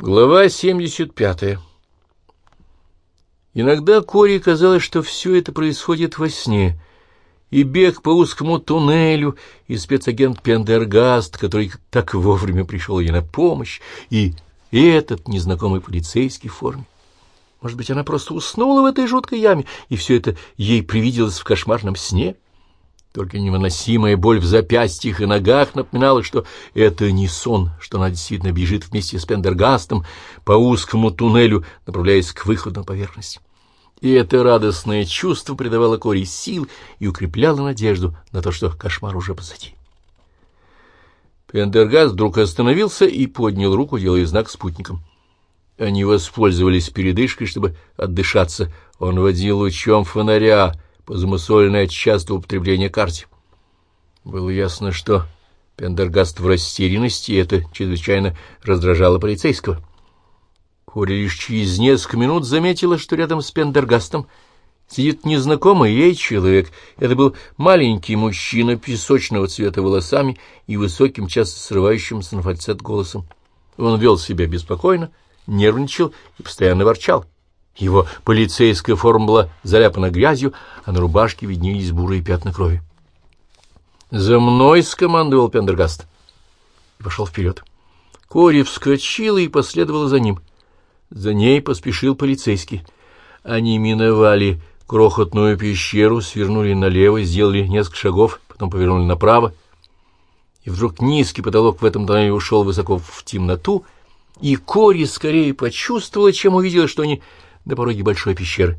Глава 75 Иногда Кори казалось, что все это происходит во сне, и бег по узкому туннелю, и спецагент Пендергаст, который так вовремя пришел ей на помощь, и этот незнакомый полицейский в форме. Может быть, она просто уснула в этой жуткой яме, и все это ей привиделось в кошмарном сне? — только невыносимая боль в запястьях и ногах напоминала, что это не сон, что она действительно бежит вместе с Пендергастом по узкому туннелю, направляясь к выходу на поверхность. И это радостное чувство придавало Кори сил и укрепляло надежду на то, что кошмар уже позади. Пендергаст вдруг остановился и поднял руку, делая знак спутникам. Они воспользовались передышкой, чтобы отдышаться. Он водил лучом фонаря, по замусоленной от частого употребления карте. Было ясно, что Пендергаст в растерянности, и это чрезвычайно раздражало полицейского. Коля лишь через несколько минут заметила, что рядом с Пендергастом сидит незнакомый ей человек. Это был маленький мужчина песочного цвета волосами и высоким, часто срывающимся на фальцет голосом. Он вел себя беспокойно, нервничал и постоянно ворчал. Его полицейская форма была заляпана грязью, а на рубашке виднелись бурые пятна крови. «За мной!» — скомандовал Пендергаст. И пошел вперед. Кори вскочила и последовала за ним. За ней поспешил полицейский. Они миновали крохотную пещеру, свернули налево, сделали несколько шагов, потом повернули направо. И вдруг низкий потолок в этом тоннеле ушел высоко в темноту, и Кори скорее почувствовала, чем увидела, что они до пороги большой пещеры.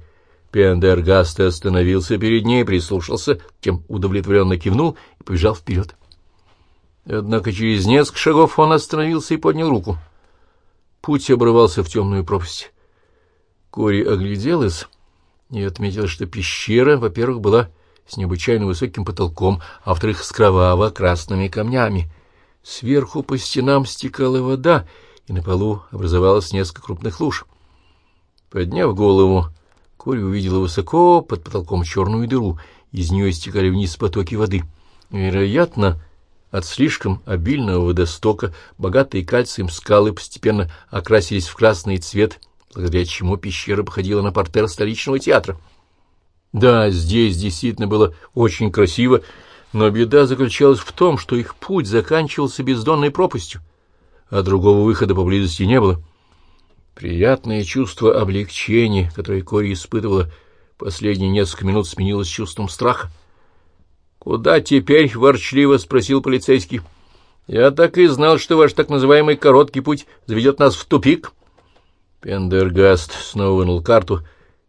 Пендергаст остановился перед ней, прислушался, тем удовлетворенно кивнул и побежал вперед. Однако через несколько шагов он остановился и поднял руку. Путь обрывался в темную пропасть. Кори огляделась и отметила, что пещера, во-первых, была с необычайно высоким потолком, а во-вторых, с кроваво-красными камнями. Сверху по стенам стекала вода, и на полу образовалось несколько крупных луж. Подняв голову, Кори увидела высоко под потолком черную дыру, из нее истекали вниз потоки воды. Вероятно, от слишком обильного водостока богатые кальцием скалы постепенно окрасились в красный цвет, благодаря чему пещера походила на портер столичного театра. Да, здесь действительно было очень красиво, но беда заключалась в том, что их путь заканчивался бездонной пропастью, а другого выхода поблизости не было. Приятное чувство облегчения, которое Кори испытывала последние несколько минут, сменилось чувством страха. «Куда теперь?» — ворчливо спросил полицейский. «Я так и знал, что ваш так называемый короткий путь заведет нас в тупик». Пендергаст снова вынул карту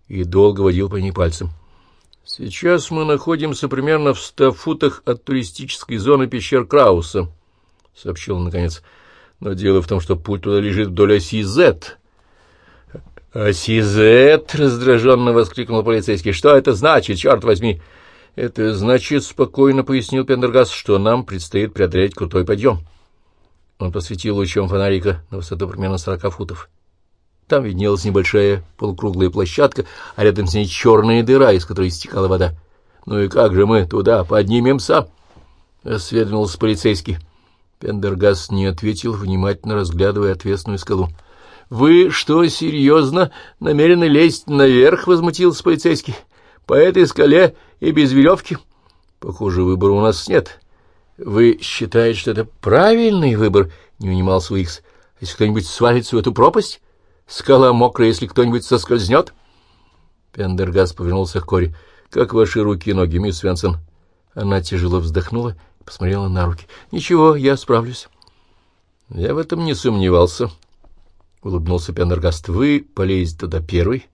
и долго водил по ней пальцем. «Сейчас мы находимся примерно в ста футах от туристической зоны пещер Крауса», — сообщил он наконец. «Но дело в том, что путь туда лежит вдоль оси Z, «Асизет!» — раздраженно воскликнул полицейский. «Что это значит, черт возьми?» «Это значит, — спокойно пояснил Пендергас, — что нам предстоит преодолеть крутой подъем». Он посветил лучом фонарика на высоту примерно сорока футов. Там виднелась небольшая полукруглая площадка, а рядом с ней черная дыра, из которой стекала вода. «Ну и как же мы туда поднимемся?» — осведомился полицейский. Пендергас не ответил, внимательно разглядывая отвесную скалу. «Вы что, серьезно намерены лезть наверх?» — возмутился полицейский. «По этой скале и без веревки?» «Похоже, выбора у нас нет». «Вы считаете, что это правильный выбор?» — не унимался Уикс. «Если кто-нибудь свалится в эту пропасть? Скала мокрая, если кто-нибудь соскользнет?» Пендергас повернулся к Кори. «Как ваши руки и ноги, мисс Свенсон?» Она тяжело вздохнула и посмотрела на руки. «Ничего, я справлюсь». «Я в этом не сомневался». — улыбнулся Пендергаст. — Вы полезете туда первый,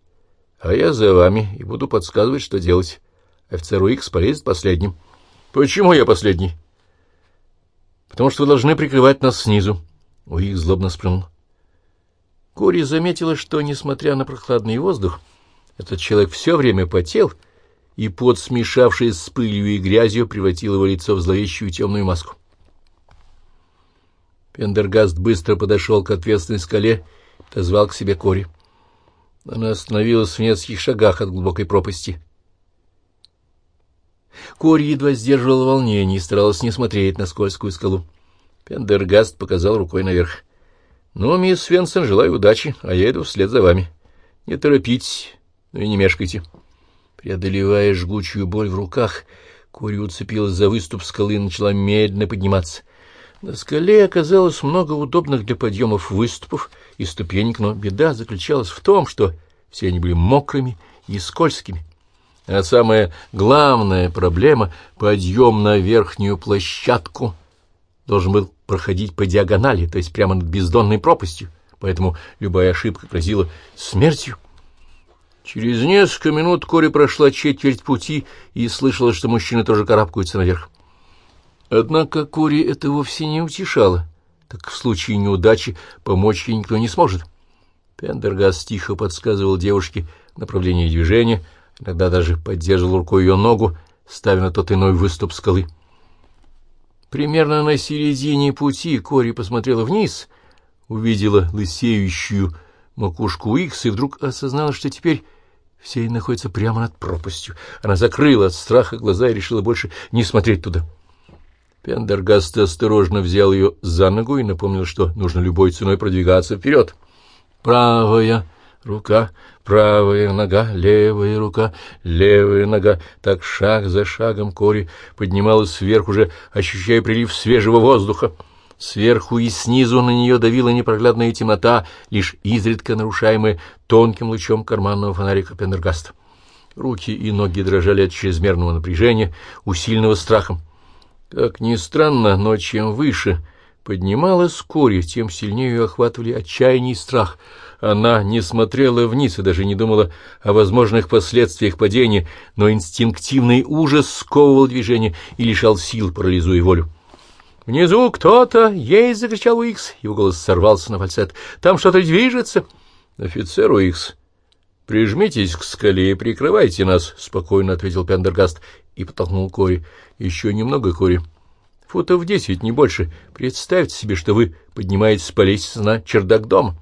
а я за вами и буду подсказывать, что делать. Офицер Уикс полезет последним. — Почему я последний? — Потому что вы должны прикрывать нас снизу. Уикс злобно сплюнул. Кори заметила, что, несмотря на прохладный воздух, этот человек все время потел, и пот, смешавшись с пылью и грязью, превратил его лицо в зловещую темную маску. Пендергаст быстро подошел к ответственной скале Позвал к себе Кори. Она остановилась в нескольких шагах от глубокой пропасти. Кори едва сдерживала волнение и старалась не смотреть на скользкую скалу. Пендергаст показал рукой наверх. Ну, мисс Свенсон, желаю удачи, а я иду вслед за вами. Не торопитесь, ну и не мешкайте. Преодолевая жгучую боль в руках, Кори уцепилась за выступ скалы и начала медленно подниматься. На скале оказалось много удобных для подъемов выступов и ступенек, но беда заключалась в том, что все они были мокрыми и скользкими. А самая главная проблема — подъем на верхнюю площадку должен был проходить по диагонали, то есть прямо над бездонной пропастью, поэтому любая ошибка грозила смертью. Через несколько минут Кори прошла четверть пути и слышала, что мужчины тоже карабкаются наверх. Однако Кори это вовсе не утешало, так в случае неудачи помочь ей никто не сможет. Пендергаст тихо подсказывал девушке направление движения — иногда даже поддерживал рукой ее ногу, ставя на тот иной выступ скалы. Примерно на середине пути Кори посмотрела вниз, увидела лысеющую макушку Икс и вдруг осознала, что теперь все они находятся прямо над пропастью. Она закрыла от страха глаза и решила больше не смотреть туда. Пендергаст осторожно взял ее за ногу и напомнил, что нужно любой ценой продвигаться вперед. «Правая!» рука, правая нога, левая рука, левая нога. Так шаг за шагом Кори поднималась сверху, уже ощущая прилив свежего воздуха. Сверху и снизу на нее давила непроглядная темнота, лишь изредка нарушаемая тонким лучом карманного фонарика Пендергаста. Руки и ноги дрожали от чрезмерного напряжения, усиленного страхом. Как ни странно, но чем выше поднималась Кори, тем сильнее ее охватывали отчаяние и страх — она не смотрела вниз и даже не думала о возможных последствиях падения, но инстинктивный ужас сковывал движение и лишал сил, парализуя волю. «Внизу кто-то есть!» — закричал Уикс. Его голос сорвался на фальцет. «Там что-то движется!» «Офицер Уикс, прижмитесь к скале и прикрывайте нас!» — спокойно ответил Пендергаст и потолкнул Кори. «Еще немного, Кори. Футов десять, не больше. Представьте себе, что вы поднимаетесь по лестнице на чердак дома».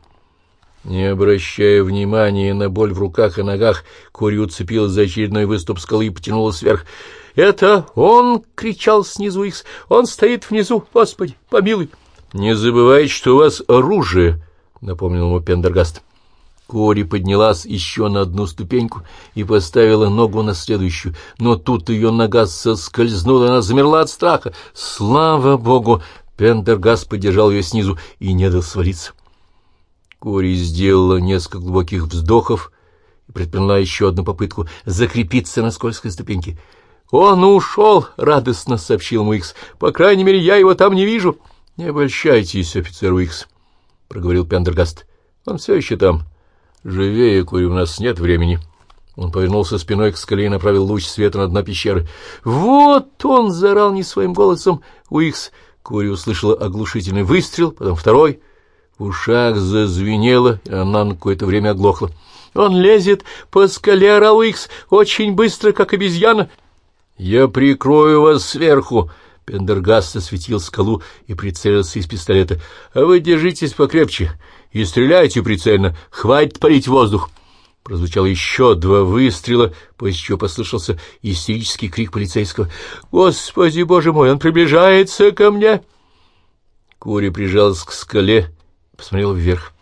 Не обращая внимания на боль в руках и ногах, Кори уцепилась за очередной выступ скалы и потянулась вверх. «Это он!» — кричал снизу Икс. «Он стоит внизу! Господи, помилуй!» «Не забывайте, что у вас оружие!» — напомнил ему Пендергаст. Кори поднялась еще на одну ступеньку и поставила ногу на следующую, но тут ее нога соскользнула, она замерла от страха. Слава богу! Пендергаст поддержал ее снизу и не дал свалиться. Кори сделала несколько глубоких вздохов и предприняла еще одну попытку закрепиться на скользкой ступеньке. «Он ушел!» — радостно сообщил ему Икс. «По крайней мере, я его там не вижу». «Не обольщайтесь, офицер Уикс», — проговорил Пендергаст. «Он все еще там. Живее, Кори, у нас нет времени». Он повернулся спиной к скале и направил луч света на дно пещеры. «Вот он!» — заорал не своим голосом Уикс. Кори услышала оглушительный выстрел, потом второй — в ушах зазвенело, и она на какое-то время оглохла. «Он лезет по скале, Рауикс, очень быстро, как обезьяна!» «Я прикрою вас сверху!» Пендергаст осветил скалу и прицелился из пистолета. «А вы держитесь покрепче и стреляйте прицельно. Хватит парить воздух!» Прозвучало еще два выстрела, после чего послышался истерический крик полицейского. «Господи, боже мой, он приближается ко мне!» Кури прижалась к скале посмотрел вверх.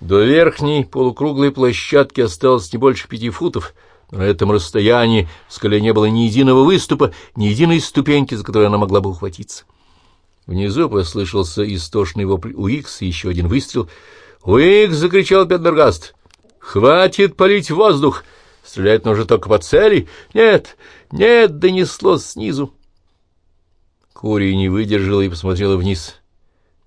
До верхней полукруглой площадки осталось не больше пяти футов, но на этом расстоянии в скале не было ни единого выступа, ни единой ступеньки, за которой она могла бы ухватиться. Внизу послышался истошный вопль Уикс и еще один выстрел. «Уикс!» — закричал Пендергаст. «Хватит палить воздух! Стрелять нужно только по цели! Нет, нет!» — донесло снизу. Кори не выдержала и посмотрела вниз.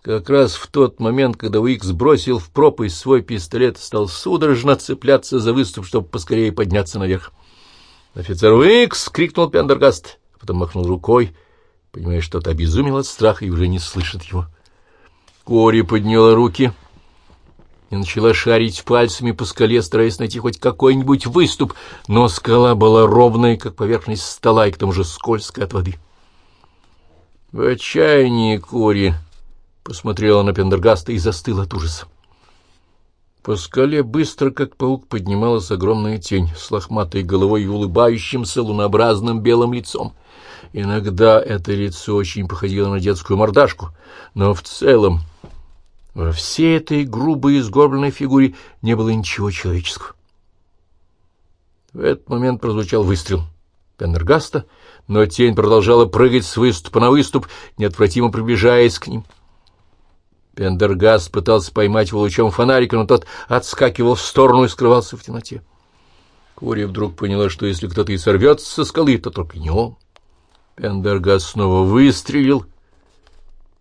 Как раз в тот момент, когда Уикс бросил в пропасть свой пистолет, стал судорожно цепляться за выступ, чтобы поскорее подняться наверх. «Офицер Уикс!» — крикнул Пендергаст, а потом махнул рукой, понимая, что тот обезумел от страха и уже не слышит его. Кори подняла руки и начала шарить пальцами по скале, стараясь найти хоть какой-нибудь выступ, но скала была ровной, как поверхность стола, и к тому же скользкой от воды. В отчаянии Кори посмотрела на Пендергаста и застыла от ужаса. По скале быстро, как паук, поднималась огромная тень с лохматой головой и улыбающимся лунообразным белым лицом. Иногда это лицо очень походило на детскую мордашку, но в целом Во всей этой грубой и сгорбленной фигуре не было ничего человеческого. В этот момент прозвучал выстрел Пендергаста, но тень продолжала прыгать с выступа на выступ, неотвратимо приближаясь к ним. Пендергаст пытался поймать его лучом фонарика, но тот отскакивал в сторону и скрывался в темноте. Кори вдруг поняла, что если кто-то и сорвется со скалы, то только не он. Пендергаст снова выстрелил,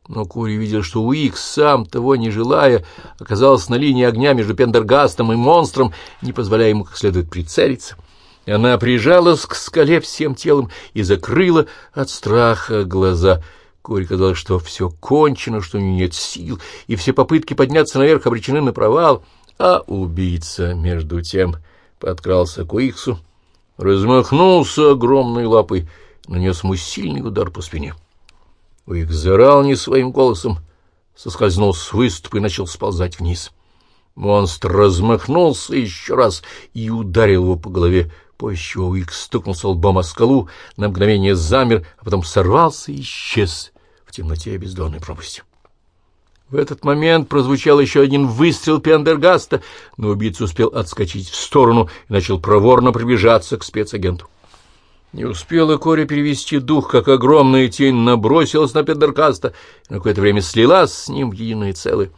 но Кури видел, что Уикс, сам того не желая, оказался на линии огня между Пендергастом и монстром, не позволяя ему как следует прицелиться. Она прижалась к скале всем телом и закрыла от страха глаза. Кори казалось, что все кончено, что у нее нет сил, и все попытки подняться наверх обречены на провал. А убийца, между тем, подкрался к Уиксу, размахнулся огромной лапой, нанес ему сильный удар по спине. Уик зарал не своим голосом, соскользнул с выступа и начал сползать вниз. Монстр размахнулся еще раз и ударил его по голове, после чего Уик стукнулся лбом о скалу, на мгновение замер, а потом сорвался и исчез в темноте бездонной пропасти. В этот момент прозвучал еще один выстрел Пендергаста, но убийца успел отскочить в сторону и начал проворно приближаться к спецагенту. Не успела Кори перевести дух, как огромная тень набросилась на Пендеркаста и на какое-то время слилась с ним в единое целое.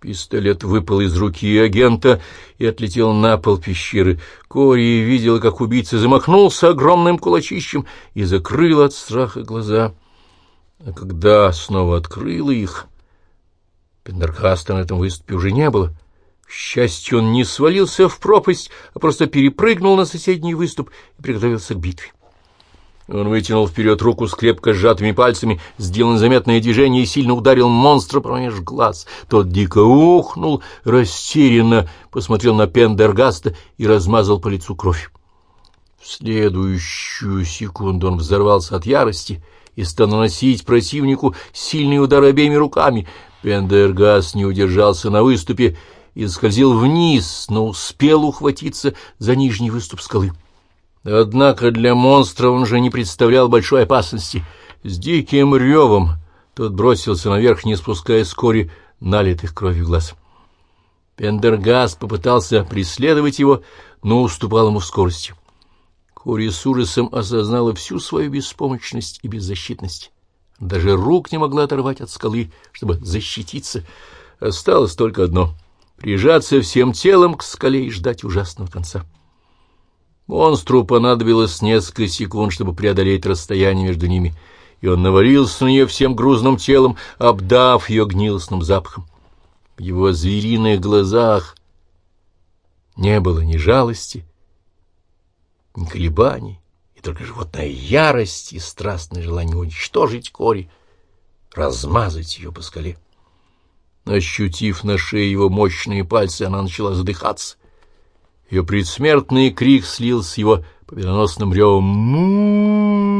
Пистолет выпал из руки агента и отлетел на пол пещеры. Кори видела, как убийца замахнулся огромным кулачищем и закрыл от страха глаза. А когда снова открыла их, Пендеркаста на этом выступе уже не было. К счастью, он не свалился в пропасть, а просто перепрыгнул на соседний выступ и приготовился к битве. Он вытянул вперед руку с крепко сжатыми пальцами, сделал заметное движение и сильно ударил монстра промеж глаз. Тот дико ухнул, растерянно посмотрел на Пендергаста и размазал по лицу кровь. В следующую секунду он взорвался от ярости и стал наносить противнику сильные удары обеими руками. Пендергаст не удержался на выступе и скользил вниз, но успел ухватиться за нижний выступ скалы. Однако для монстра он же не представлял большой опасности. С диким ревом тот бросился наверх, не спуская скори налитых кровью глаз. Пендергаст попытался преследовать его, но уступал ему в скорости. Кори с ужасом осознала всю свою беспомощность и беззащитность. Даже рук не могла оторвать от скалы, чтобы защититься. Осталось только одно — прижаться всем телом к скале и ждать ужасного конца. Монстру понадобилось несколько секунд, чтобы преодолеть расстояние между ними, и он навалился на нее всем грузным телом, обдав ее гнилостным запахом. В его звериных глазах не было ни жалости, ни колебаний, и только животная ярость и страстное желание уничтожить Кори, размазать ее по скале. Ощутив на шее его мощные пальцы, она начала задыхаться. Ее предсмертный крик слился с его победоносным ревом «Му!»